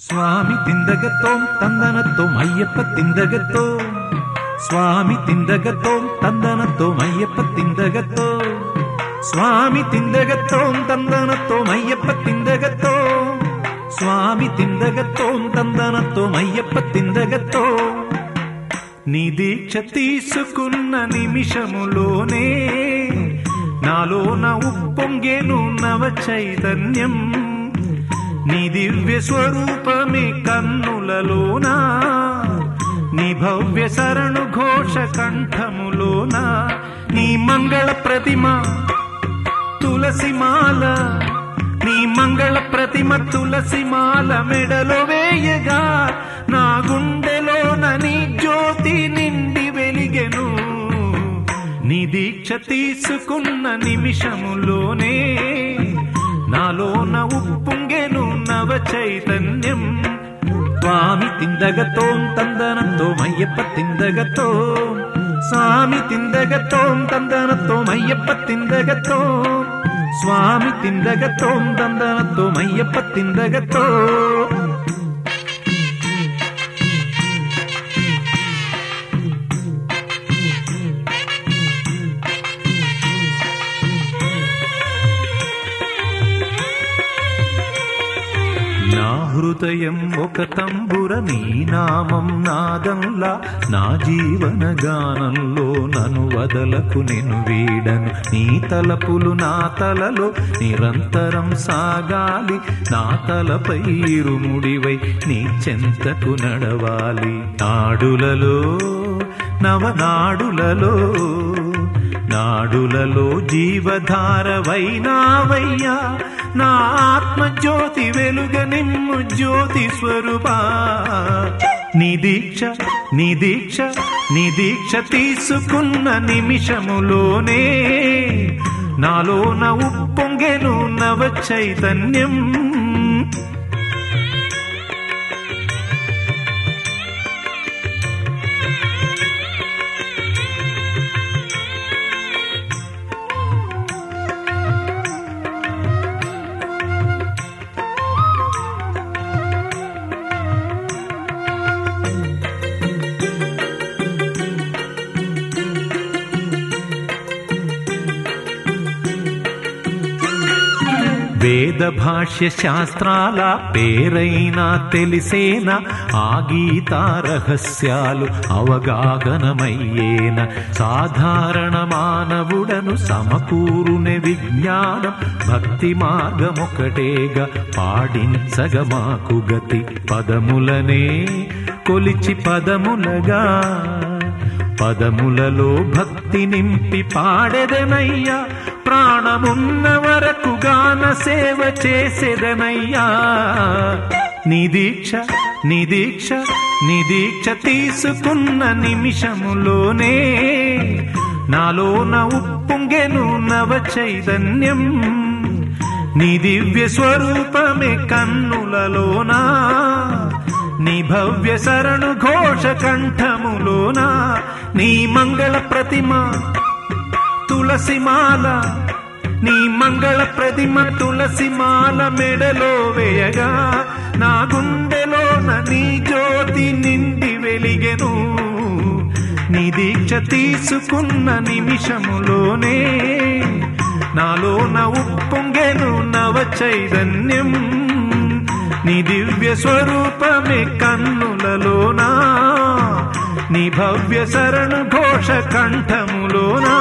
స్వామి తిందగతోం తందనతోం అయ్యప్ప తిందగతో. స్వామి తిందగతోం తందనతోం అయ్యప్ప తిందగతో. స్వామి తిందగతోం తందనతోం అయ్యప్ప తిందగతో. స్వామి తిందగతోం తందనతోం అయ్యప్ప తిందగతో. నీ దీక్ష తీసుకున్న నిమిషములోనే నాలోన ఉప్పొంగేను నవ చైతన్యం నీ దివ్య స్వరూపమే కన్నులలోనా? నీ భవ్య శరణు ఘోష కంఠములోనా? నీ మంగళ ప్రతిమ తులసిమాల నీ మంగళ ప్రతిమ తులసిమాల మెడలో వేయగా నా గుండెలోన నీ జ్యోతి నిండి వెలిగెను. నీ దీక్ష తీసుకున్న నిమిషములోనే నాలోన ఉప్పొంగెను ஞானವ ಚೈತನ್ಯಂ ಸ್ವಾಮಿ ತಿಂದಗತೋಂ ತಂದನತ್ತೋಂ ಅಯ್ಯಪ್ಪ ತಿಂದಗತೋಂ ಸ್ವಾಮಿ ತಿಂದಗತೋಂ ತಂದನತ್ತೋಂ ಅಯ್ಯಪ್ಪ ತಿಂದಗತೋಂ ಸ್ವಾಮಿ ತಿಂದಗತೋಂ ತಂದನತ್ತೋಂ ಅಯ್ಯಪ್ಪ ತಿಂದಗತೋಂ హృదయం ఒక తంబుర నీ నామం నాదంలా నా జీవన గానంలో నను వదలకు నేను వీడను. నీ తలపులు నా తలలో నిరంతరం సాగాలి. నా తలపై ఇరుముడివై నీ చెంతకు నడవాలి. నాడులలో నవనాడులలో నాడులలో జీవధారవైనావయ్యా నా ఆత్మజ్యోతి వెలుగ నిమ్ము జ్యోతి స్వరూపా. నిదీక్ష నిదీక్ష నిదీక్ష తీసుకున్న నిమిషములోనే నాలోన ఉప్పొంగెను నవ చైతన్యం వేద భాష్య శాస్త్రాల పేరైనా తెలిసేనా? ఆ గీతా రహస్యాలు అవగాహనమయ్యేన? సాధారణ మానవుడను సమకూరుని విజ్ఞానం భక్తి మార్గమొకటేగా పాడించగ మాకు గతి పదములనే. కొలిచి పదములగా పదములలో భక్తి నింపి పాడెదనయ్యా? ప్రాణమున్నవ మన సేవ చేసేదనయ్యా. నీ దీక్ష నీ దీక్ష నీ దీక్ష తీసుకున్న నిమిషములోనే నాలోన ఉప్పొంగెను నవ చైతన్యం నీ దివ్య స్వరూపమే కన్నులలోనా. నీ భవ్య శరణు ఘోష కంఠములోనా. నీ మంగళ ప్రతిమ తులసిమాల నీ మంగళ ప్రతిమ తులసి మాల మెడలో వేయగా నా గుండెలోన నీ జ్యోతి నిండి వెలిగెను. నీ దీక్ష తీసుకున్న నిమిషములోనే నాలోన ఉప్పొంగెను నవ చైతన్యం నీ దివ్య స్వరూపమే కన్నులలోనా నీ భవ్య శరణు ఘోష కంఠములోనా.